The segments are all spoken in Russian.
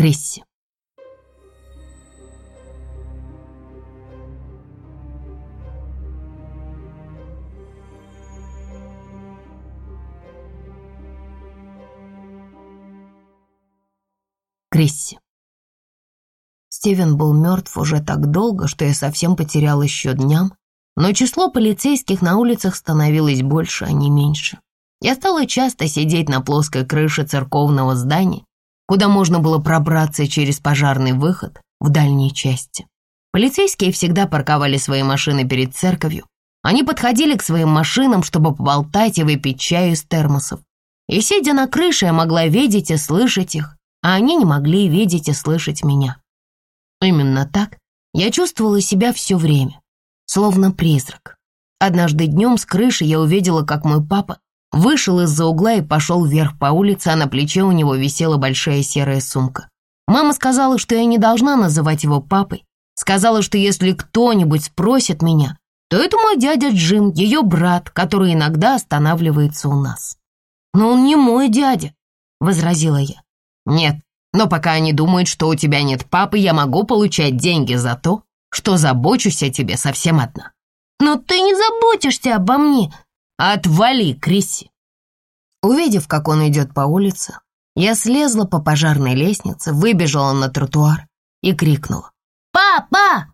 Крисси. Крисси. Стивен был мертв уже так долго, что я совсем потерял еще дням, но число полицейских на улицах становилось больше, а не меньше. Я стала часто сидеть на плоской крыше церковного здания, куда можно было пробраться через пожарный выход в дальней части. Полицейские всегда парковали свои машины перед церковью. Они подходили к своим машинам, чтобы поболтать и выпить чаю из термосов. И, сидя на крыше, я могла видеть и слышать их, а они не могли видеть и слышать меня. Именно так я чувствовала себя все время, словно призрак. Однажды днем с крыши я увидела, как мой папа вышел из-за угла и пошел вверх по улице, а на плече у него висела большая серая сумка. Мама сказала, что я не должна называть его папой. Сказала, что если кто-нибудь спросит меня, то это мой дядя Джим, ее брат, который иногда останавливается у нас. «Но он не мой дядя», — возразила я. Нет, но пока они думают, что у тебя нет папы, я могу получать деньги за то, что забочусь о тебе совсем одна. Но ты не заботишься обо мне. Отвали, Крисси. Увидев, как он идет по улице, я слезла по пожарной лестнице, выбежала на тротуар и крикнула. «Папа!»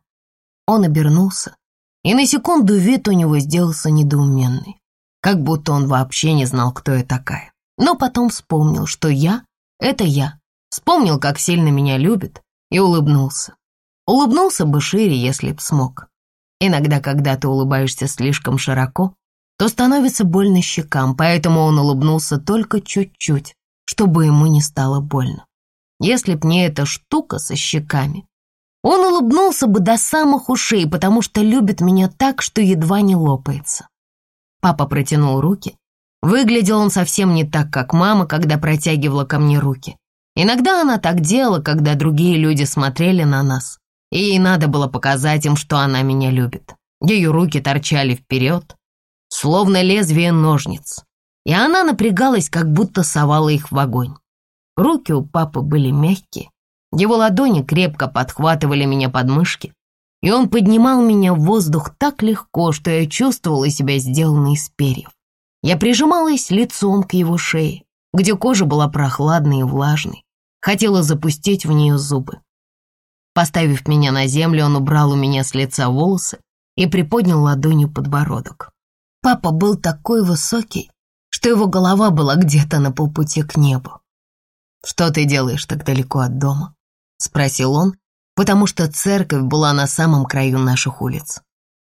Он обернулся, и на секунду вид у него сделался недоуменный, как будто он вообще не знал, кто я такая. Но потом вспомнил, что я это я. Вспомнил, как сильно меня любит, и улыбнулся. Улыбнулся бы шире, если б смог. Иногда, когда ты улыбаешься слишком широко, то становится больно щекам, поэтому он улыбнулся только чуть-чуть, чтобы ему не стало больно. Если б не эта штука со щеками, он улыбнулся бы до самых ушей, потому что любит меня так, что едва не лопается. Папа протянул руки, Выглядел он совсем не так, как мама, когда протягивала ко мне руки. Иногда она так делала, когда другие люди смотрели на нас, и ей надо было показать им, что она меня любит. Ее руки торчали вперед, словно лезвие ножниц, и она напрягалась, как будто совала их в огонь. Руки у папы были мягкие, его ладони крепко подхватывали меня под мышки, и он поднимал меня в воздух так легко, что я чувствовала себя сделанной из перьев. Я прижималась лицом к его шее, где кожа была прохладной и влажной. Хотела запустить в нее зубы. Поставив меня на землю, он убрал у меня с лица волосы и приподнял ладонью подбородок. Папа был такой высокий, что его голова была где-то на полпути к небу. «Что ты делаешь так далеко от дома?» — спросил он, потому что церковь была на самом краю наших улиц.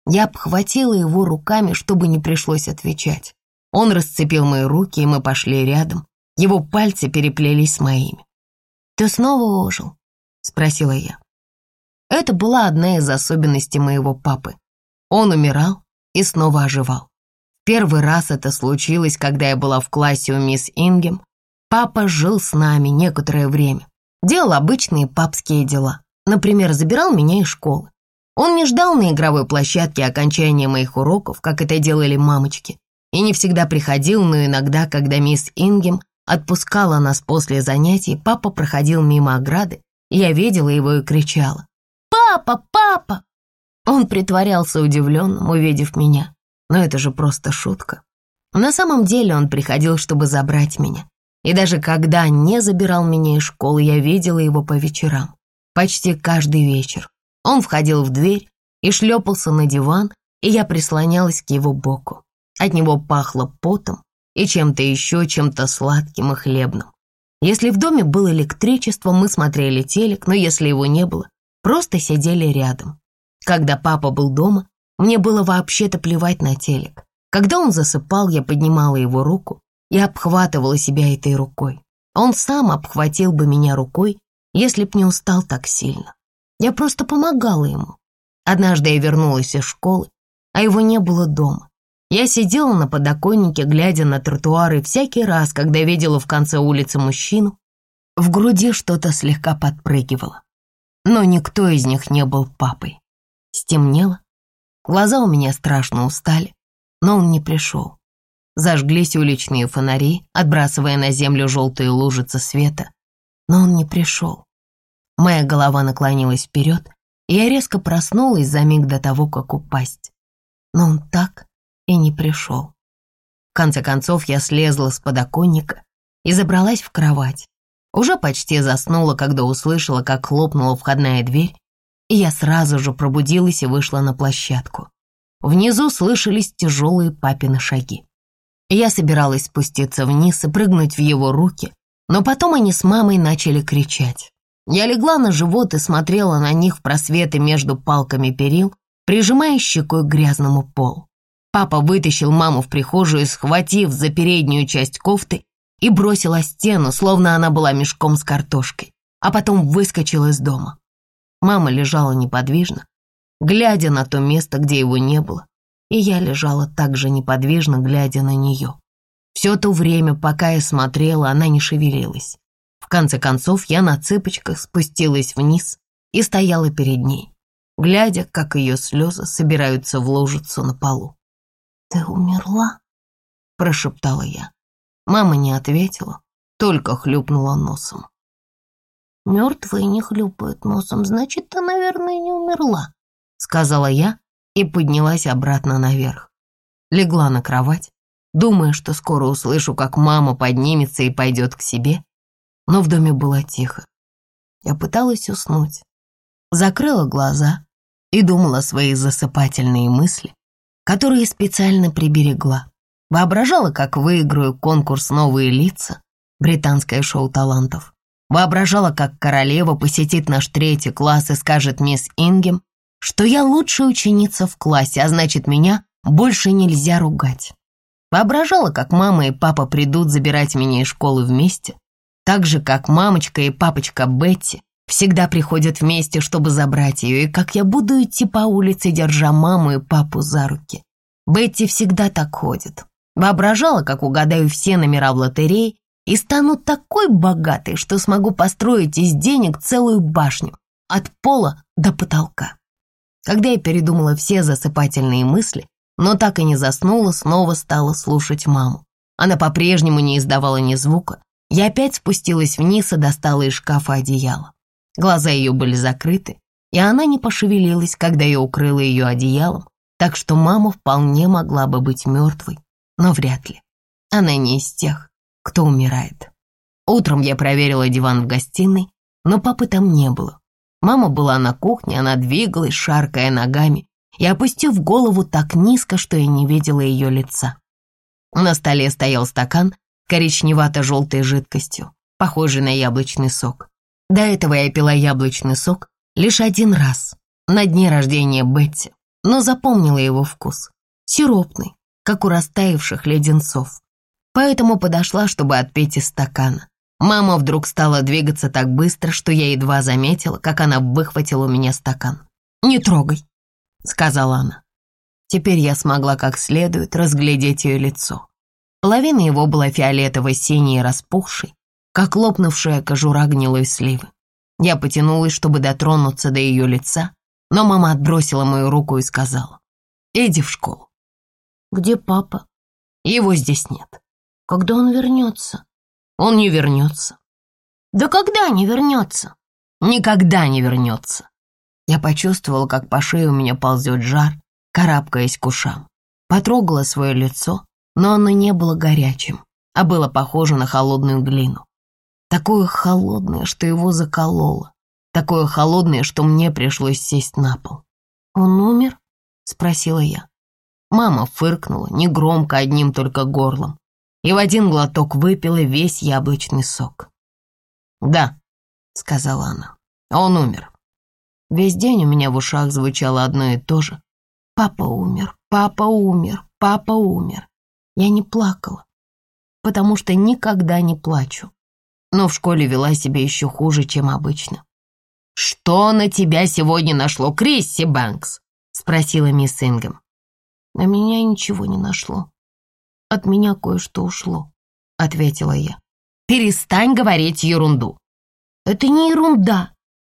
Я обхватила его руками, чтобы не пришлось отвечать. Он расцепил мои руки, и мы пошли рядом. Его пальцы переплелись с моими. «Ты снова ожил?» — спросила я. Это была одна из особенностей моего папы. Он умирал и снова оживал. Первый раз это случилось, когда я была в классе у мисс Ингем. Папа жил с нами некоторое время. Делал обычные папские дела. Например, забирал меня из школы. Он не ждал на игровой площадке окончания моих уроков, как это делали мамочки и не всегда приходил, но иногда, когда мисс Ингем отпускала нас после занятий, папа проходил мимо ограды, и я видела его и кричала. «Папа! Папа!» Он притворялся удивленным, увидев меня. Но это же просто шутка. На самом деле он приходил, чтобы забрать меня. И даже когда не забирал меня из школы, я видела его по вечерам. Почти каждый вечер. Он входил в дверь и шлепался на диван, и я прислонялась к его боку. От него пахло потом и чем-то еще, чем-то сладким и хлебным. Если в доме было электричество, мы смотрели телек, но если его не было, просто сидели рядом. Когда папа был дома, мне было вообще-то плевать на телек. Когда он засыпал, я поднимала его руку и обхватывала себя этой рукой. Он сам обхватил бы меня рукой, если б не устал так сильно. Я просто помогала ему. Однажды я вернулась из школы, а его не было дома. Я сидела на подоконнике, глядя на тротуары, всякий раз, когда видела в конце улицы мужчину, в груди что-то слегка подпрыгивало. Но никто из них не был папой. Стемнело, глаза у меня страшно устали, но он не пришел. Зажглись уличные фонари, отбрасывая на землю желтые лужицы света, но он не пришел. Моя голова наклонилась вперед, и я резко проснулась за миг до того, как упасть. Но он так и не пришел. В конце концов я слезла с подоконника и забралась в кровать. Уже почти заснула, когда услышала, как хлопнула входная дверь, я сразу же пробудилась и вышла на площадку. Внизу слышались тяжелые папины шаги. Я собиралась спуститься вниз и прыгнуть в его руки, но потом они с мамой начали кричать. Я легла на живот и смотрела на них в просветы между палками перил, прижимая щекой к грязному полу. Папа вытащил маму в прихожую, схватив за переднюю часть кофты и бросил о стену, словно она была мешком с картошкой, а потом выскочил из дома. Мама лежала неподвижно, глядя на то место, где его не было, и я лежала так же неподвижно, глядя на нее. Все то время, пока я смотрела, она не шевелилась. В конце концов, я на цыпочках спустилась вниз и стояла перед ней, глядя, как ее слезы собираются в лужицу на полу. «Ты умерла?» – прошептала я. Мама не ответила, только хлюпнула носом. «Мертвые не хлюпают носом, значит, ты, наверное, не умерла», — сказала я и поднялась обратно наверх. Легла на кровать, думая, что скоро услышу, как мама поднимется и пойдет к себе, но в доме было тихо. Я пыталась уснуть, закрыла глаза и думала свои засыпательные мысли, которые специально приберегла. Воображала, как выиграю конкурс «Новые лица», британское шоу талантов. Воображала, как королева посетит наш третий класс и скажет мисс Ингем, что я лучшая ученица в классе, а значит, меня больше нельзя ругать. Воображала, как мама и папа придут забирать меня из школы вместе, так же, как мамочка и папочка Бетти всегда приходят вместе, чтобы забрать ее, и как я буду идти по улице, держа маму и папу за руки. Бетти всегда так ходит. Воображала, как угадаю все номера в лотерее и стану такой богатой, что смогу построить из денег целую башню от пола до потолка. Когда я передумала все засыпательные мысли, но так и не заснула, снова стала слушать маму. Она по-прежнему не издавала ни звука. Я опять спустилась вниз и достала из шкафа одеяло. Глаза ее были закрыты, и она не пошевелилась, когда я укрыла ее одеялом, так что мама вполне могла бы быть мертвой но вряд ли. Она не из тех, кто умирает. Утром я проверила диван в гостиной, но папы там не было. Мама была на кухне, она двигалась, шаркая ногами, и опустив голову так низко, что я не видела ее лица. На столе стоял стакан коричневато-желтой жидкостью, похожий на яблочный сок. До этого я пила яблочный сок лишь один раз, на дне рождения Бетти, но запомнила его вкус. Сиропный, как у растаявших леденцов. Поэтому подошла, чтобы отпить из стакана. Мама вдруг стала двигаться так быстро, что я едва заметила, как она выхватила у меня стакан. «Не трогай», — сказала она. Теперь я смогла как следует разглядеть ее лицо. Половина его была фиолетово-синей и распухшей, как лопнувшая кожура гнилой сливы. Я потянулась, чтобы дотронуться до ее лица, но мама отбросила мою руку и сказала, «Иди в школу». Где папа? Его здесь нет. Когда он вернется? Он не вернется. Да когда не вернется? Никогда не вернется. Я почувствовала, как по шее у меня ползет жар, карабкаясь к ушам. Потрогала свое лицо, но оно не было горячим, а было похоже на холодную глину. Такое холодное, что его закололо. Такое холодное, что мне пришлось сесть на пол. «Он умер?» — спросила я. Мама фыркнула, негромко, одним только горлом, и в один глоток выпила весь яблочный сок. «Да», — сказала она, — «он умер». Весь день у меня в ушах звучало одно и то же. «Папа умер, папа умер, папа умер». Я не плакала, потому что никогда не плачу, но в школе вела себя еще хуже, чем обычно. «Что на тебя сегодня нашло, Крисси Бэнкс?» — спросила мисс Ингем. На меня ничего не нашло. От меня кое-что ушло, ответила я. Перестань говорить ерунду. Это не ерунда.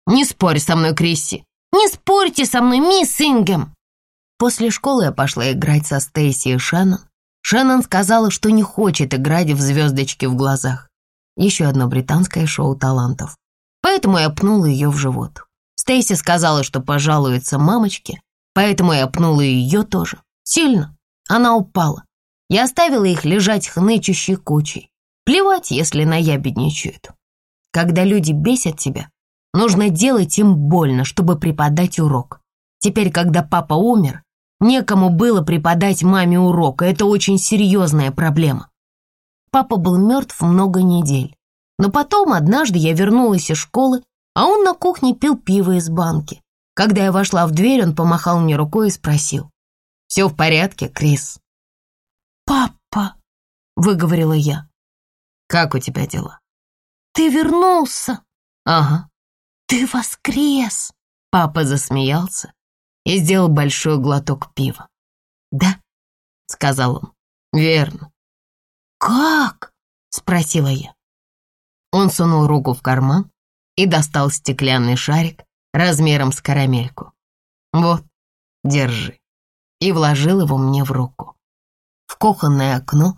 Не спорь со мной, Крисси. Не спорьте со мной, мисс Ингем. После школы я пошла играть со Стейси и Шеннон. Шеннон сказала, что не хочет играть в звездочки в глазах. Еще одно британское шоу талантов. поэтому я пнула ее в живот. Стейси сказала, что пожалуется мамочке, поэтому я пнула ее тоже. Сильно. Она упала. Я оставила их лежать хнычущей кучей. Плевать, если наябедничают. Когда люди бесят тебя, нужно делать им больно, чтобы преподать урок. Теперь, когда папа умер, некому было преподать маме урок, это очень серьезная проблема. Папа был мертв много недель. Но потом однажды я вернулась из школы, а он на кухне пил пиво из банки. Когда я вошла в дверь, он помахал мне рукой и спросил. «Все в порядке, Крис?» «Папа», — выговорила я. «Как у тебя дела?» «Ты вернулся!» «Ага». «Ты воскрес!» Папа засмеялся и сделал большой глоток пива. «Да», — сказал он, — «верно». «Как?» — спросила я. Он сунул руку в карман и достал стеклянный шарик размером с карамельку. «Вот, держи», и вложил его мне в руку. Кухонное окно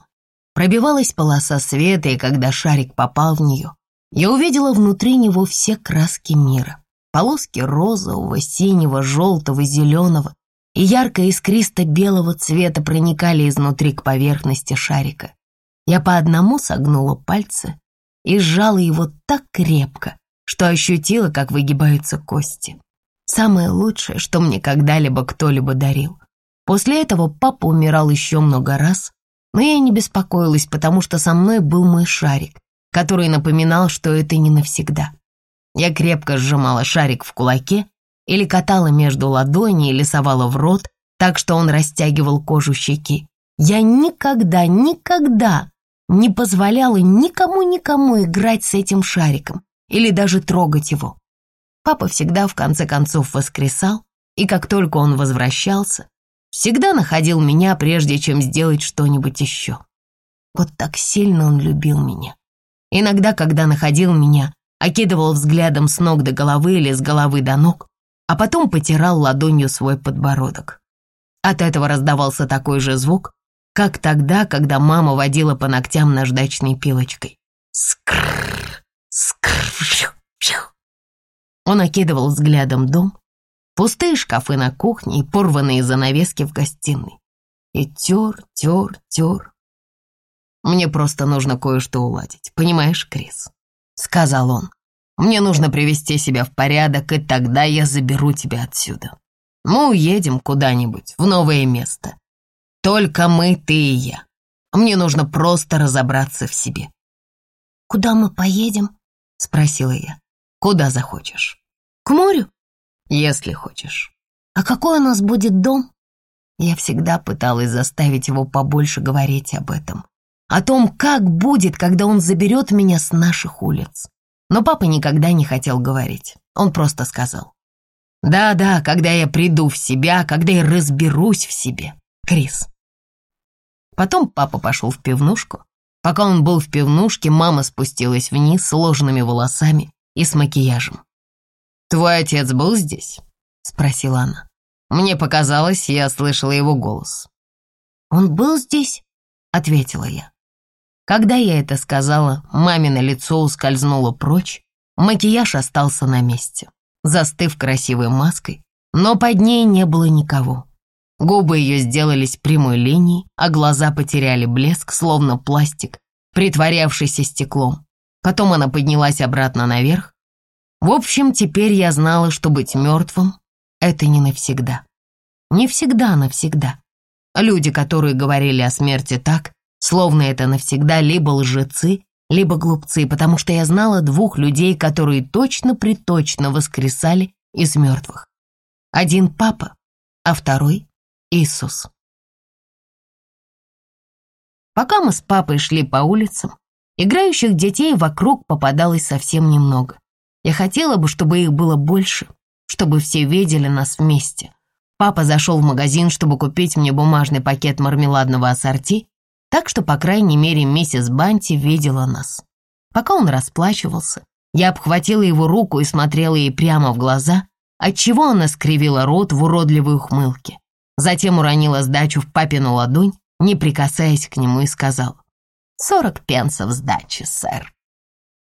пробивалась полоса света, и когда шарик попал в нее, я увидела внутри него все краски мира. Полоски розового, синего, желтого, зеленого и ярко-искристо-белого цвета проникали изнутри к поверхности шарика. Я по одному согнула пальцы и сжала его так крепко, что ощутила, как выгибаются кости. Самое лучшее, что мне когда-либо кто-либо дарил. После этого папа умирал еще много раз, но я не беспокоилась, потому что со мной был мой шарик, который напоминал, что это не навсегда. Я крепко сжимала шарик в кулаке или катала между ладони или совала в рот, так что он растягивал кожу щеки. Я никогда, никогда не позволяла никому-никому играть с этим шариком или даже трогать его. Папа всегда в конце концов воскресал, и как только он возвращался, всегда находил меня, прежде чем сделать что-нибудь еще. Вот так сильно он любил меня. Иногда, когда находил меня, окидывал взглядом с ног до головы или с головы до ног, а потом потирал ладонью свой подбородок. От этого раздавался такой же звук, как тогда, когда мама водила по ногтям наждачной пилочкой. Скрррр, скрррр, Он окидывал взглядом дом, пустые шкафы на кухне и порванные занавески в гостиной. И тер, тер, тер. «Мне просто нужно кое-что уладить, понимаешь, Крис?» — сказал он. «Мне нужно привести себя в порядок, и тогда я заберу тебя отсюда. Мы уедем куда-нибудь, в новое место. Только мы, ты и я. Мне нужно просто разобраться в себе». «Куда мы поедем?» — спросила я. «Куда захочешь». «К морю?» «Если хочешь». «А какой у нас будет дом?» Я всегда пыталась заставить его побольше говорить об этом. О том, как будет, когда он заберет меня с наших улиц. Но папа никогда не хотел говорить. Он просто сказал. «Да-да, когда я приду в себя, когда я разберусь в себе, Крис». Потом папа пошел в пивнушку. Пока он был в пивнушке, мама спустилась вниз с ложными волосами и с макияжем. «Твой отец был здесь?» — спросила она. Мне показалось, я слышала его голос. «Он был здесь?» — ответила я. Когда я это сказала, мамино лицо ускользнуло прочь, макияж остался на месте, застыв красивой маской, но под ней не было никого. Губы ее сделались прямой линией, а глаза потеряли блеск, словно пластик, притворявшийся стеклом. Потом она поднялась обратно наверх. В общем, теперь я знала, что быть мертвым — это не навсегда. Не всегда навсегда. Люди, которые говорили о смерти так, словно это навсегда либо лжецы, либо глупцы, потому что я знала двух людей, которые точно-приточно воскресали из мертвых. Один папа, а второй Иисус. Пока мы с папой шли по улицам, играющих детей вокруг попадалось совсем немного. Я хотела бы, чтобы их было больше, чтобы все видели нас вместе. Папа зашел в магазин, чтобы купить мне бумажный пакет мармеладного ассорти, так что, по крайней мере, миссис Банти видела нас. Пока он расплачивался, я обхватила его руку и смотрела ей прямо в глаза, отчего она скривила рот в уродливой ухмылке. Затем уронила сдачу в папину ладонь, не прикасаясь к нему, и сказал: «Сорок пенсов сдачи, сэр».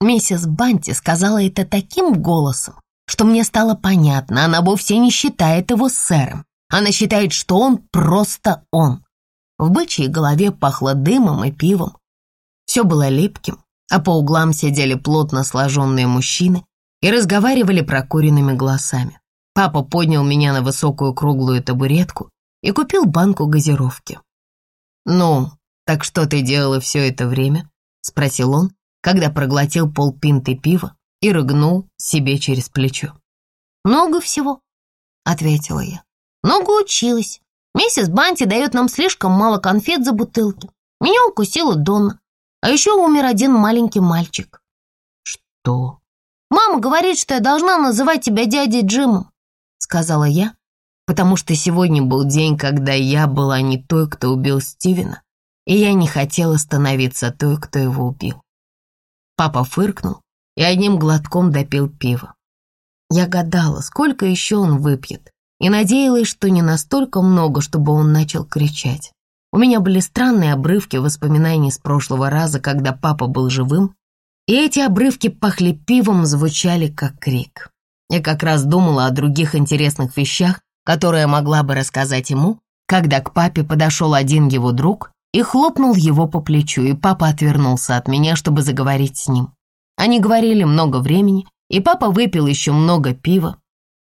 Миссис Банти сказала это таким голосом, что мне стало понятно, она вовсе не считает его сэром. Она считает, что он просто он. В бычьей голове пахло дымом и пивом. Все было липким, а по углам сидели плотно сложенные мужчины и разговаривали прокуренными голосами. Папа поднял меня на высокую круглую табуретку и купил банку газировки. «Ну, так что ты делала все это время?» — спросил он, когда проглотил полпинты пива и рыгнул себе через плечо. «Много всего», — ответила я. «Много училась. Миссис Банти дает нам слишком мало конфет за бутылки. Меня укусила Донна. А еще умер один маленький мальчик». «Что?» «Мама говорит, что я должна называть тебя дядей Джимом», — сказала я, потому что сегодня был день, когда я была не той, кто убил Стивена, и я не хотела становиться той, кто его убил. Папа фыркнул и одним глотком допил пиво. Я гадала, сколько еще он выпьет, и надеялась, что не настолько много, чтобы он начал кричать. У меня были странные обрывки воспоминаний с прошлого раза, когда папа был живым, и эти обрывки пахли пивом, звучали как крик. Я как раз думала о других интересных вещах, которые могла бы рассказать ему, когда к папе подошел один его друг и хлопнул его по плечу, и папа отвернулся от меня, чтобы заговорить с ним. Они говорили много времени, и папа выпил еще много пива,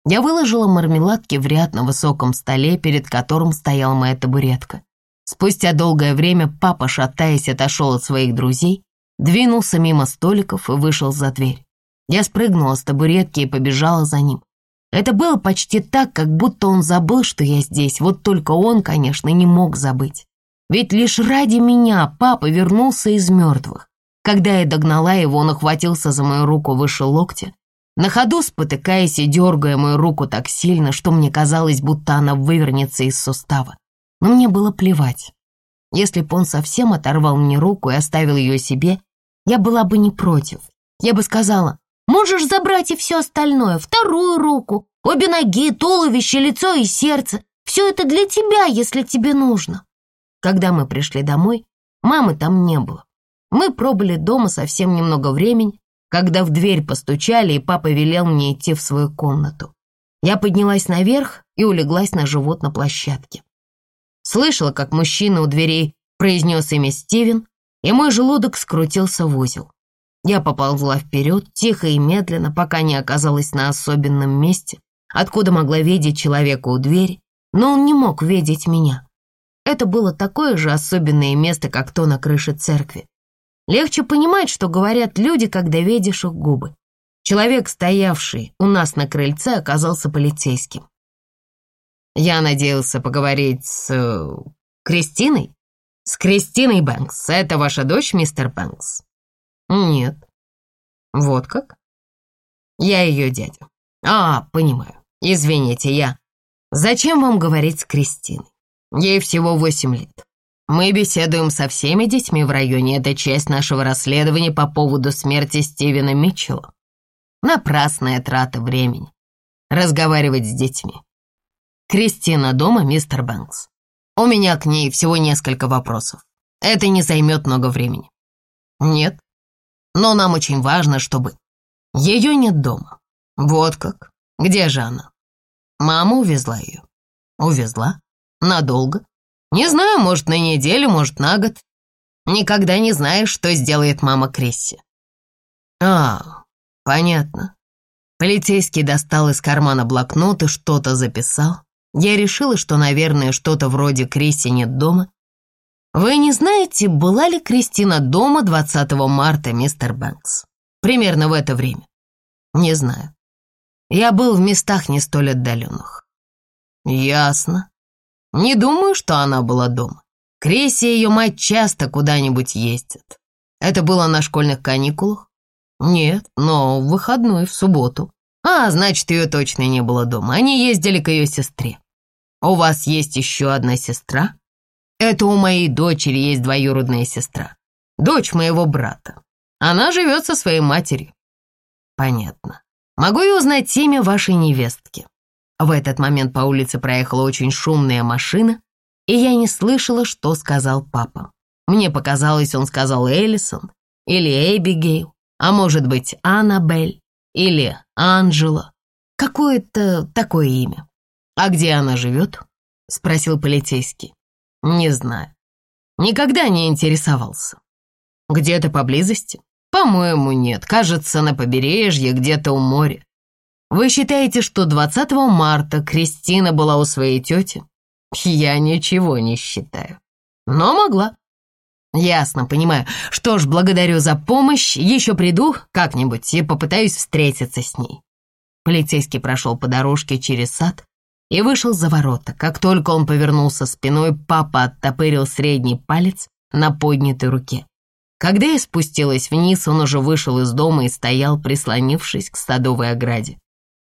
я выложила мармеладки в ряд на высоком столе, перед которым стояла моя табуретка. Спустя долгое время папа, шатаясь, отошел от своих друзей, двинулся мимо столиков и вышел за дверь. Я спрыгнула с табуретки и побежала за ним. Это было почти так, как будто он забыл, что я здесь, вот только он, конечно, не мог забыть. Ведь лишь ради меня папа вернулся из мертвых. Когда я догнала его, он охватился за мою руку выше локтя на ходу спотыкаясь и дергая мою руку так сильно, что мне казалось, будто она вывернется из сустава. Но мне было плевать. Если бы он совсем оторвал мне руку и оставил ее себе, я была бы не против. Я бы сказала, можешь забрать и все остальное, вторую руку, обе ноги, туловище, лицо и сердце. Все это для тебя, если тебе нужно. Когда мы пришли домой, мамы там не было. Мы пробыли дома совсем немного времени, когда в дверь постучали, и папа велел мне идти в свою комнату. Я поднялась наверх и улеглась на живот на площадке. Слышала, как мужчина у дверей произнес имя Стивен, и мой желудок скрутился в узел. Я поползла вперед, тихо и медленно, пока не оказалась на особенном месте, откуда могла видеть человека у двери, но он не мог видеть меня. Это было такое же особенное место, как то на крыше церкви. Легче понимать, что говорят люди, когда видишь их губы. Человек, стоявший у нас на крыльце, оказался полицейским. Я надеялся поговорить с... Э, Кристиной? С Кристиной Бэнкс. Это ваша дочь, мистер Бэнкс? Нет. Вот как? Я ее дядя. А, понимаю. Извините, я... Зачем вам говорить с Кристиной? Ей всего восемь лет. Мы беседуем со всеми детьми в районе. Это часть нашего расследования по поводу смерти Стивена Митчелла. Напрасная трата времени. Разговаривать с детьми. Кристина дома, мистер Бэнкс. У меня к ней всего несколько вопросов. Это не займет много времени. Нет. Но нам очень важно, чтобы... Ее нет дома. Вот как. Где же она? Мама увезла ее. Увезла? Надолго? Не знаю, может, на неделю, может, на год. Никогда не знаешь, что сделает мама Крисси. А, понятно. Полицейский достал из кармана блокнот и что-то записал. Я решила, что, наверное, что-то вроде Крисси нет дома. Вы не знаете, была ли Кристина дома 20 марта, мистер Бэнкс? Примерно в это время. Не знаю. Я был в местах не столь отдаленных. Ясно. Не думаю, что она была дома. Кресси и ее мать часто куда-нибудь ездят. Это было на школьных каникулах? Нет, но в выходной, в субботу. А, значит, ее точно не было дома. Они ездили к ее сестре. У вас есть еще одна сестра? Это у моей дочери есть двоюродная сестра. Дочь моего брата. Она живет со своей матерью. Понятно. Могу я узнать имя вашей невестки? В этот момент по улице проехала очень шумная машина, и я не слышала, что сказал папа. Мне показалось, он сказал Эллисон или Эбигейл. А может быть, Аннабель или Анжела. Какое-то такое имя. А где она живет? Спросил полицейский. Не знаю. Никогда не интересовался. Где-то поблизости? По-моему, нет. Кажется, на побережье, где-то у моря. Вы считаете, что 20 марта Кристина была у своей тети? Я ничего не считаю. Но могла. Ясно, понимаю. Что ж, благодарю за помощь. Еще приду как-нибудь и попытаюсь встретиться с ней. Полицейский прошел по дорожке через сад и вышел за ворота. Как только он повернулся спиной, папа оттопырил средний палец на поднятой руке. Когда я спустилась вниз, он уже вышел из дома и стоял, прислонившись к садовой ограде.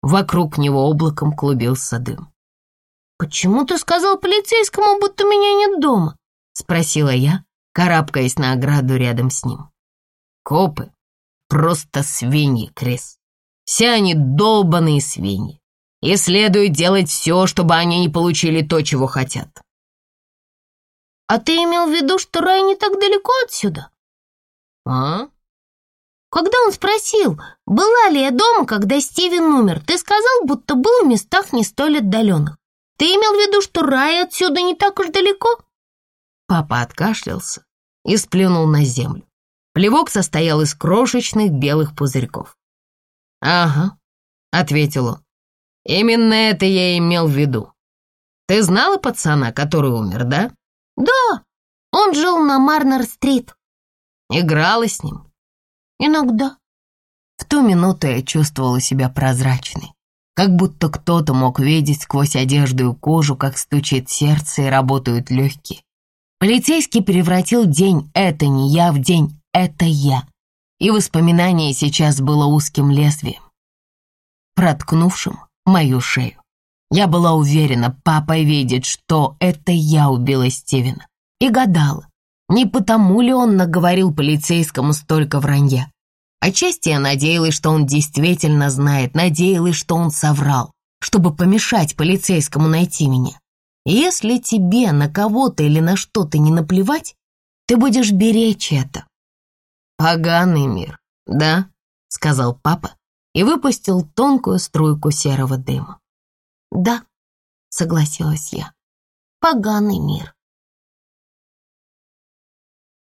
Вокруг него облаком клубился дым. «Почему ты сказал полицейскому, будто меня нет дома?» — спросила я, карабкаясь на ограду рядом с ним. «Копы — просто свиньи, Крис. Все они долбаные свиньи. И следует делать все, чтобы они не получили то, чего хотят». «А ты имел в виду, что рай не так далеко отсюда?» «А?» Когда он спросил, была ли я дома, когда Стивен умер, ты сказал, будто был в местах не столь отдаленных. Ты имел в виду, что рай отсюда не так уж далеко?» Папа откашлялся и сплюнул на землю. Плевок состоял из крошечных белых пузырьков. «Ага», — ответил он. «Именно это я имел в виду. Ты знала пацана, который умер, да?» «Да, он жил на Марнер-стрит». «Играла с ним?» Иногда. В ту минуту я чувствовала себя прозрачной, как будто кто-то мог видеть сквозь одежду и кожу, как стучит сердце и работают легкие. Полицейский превратил день «это не я» в день «это я», и воспоминание сейчас было узким лезвием, проткнувшим мою шею. Я была уверена, папа видит, что это я убила Стивена, и гадала, не потому ли он наговорил полицейскому столько вранья? Отчасти я надеялась, что он действительно знает, надеялась, что он соврал, чтобы помешать полицейскому найти меня. Если тебе на кого-то или на что-то не наплевать, ты будешь беречь это. «Поганый мир, да?» — сказал папа и выпустил тонкую струйку серого дыма. «Да», — согласилась я, — «поганый мир».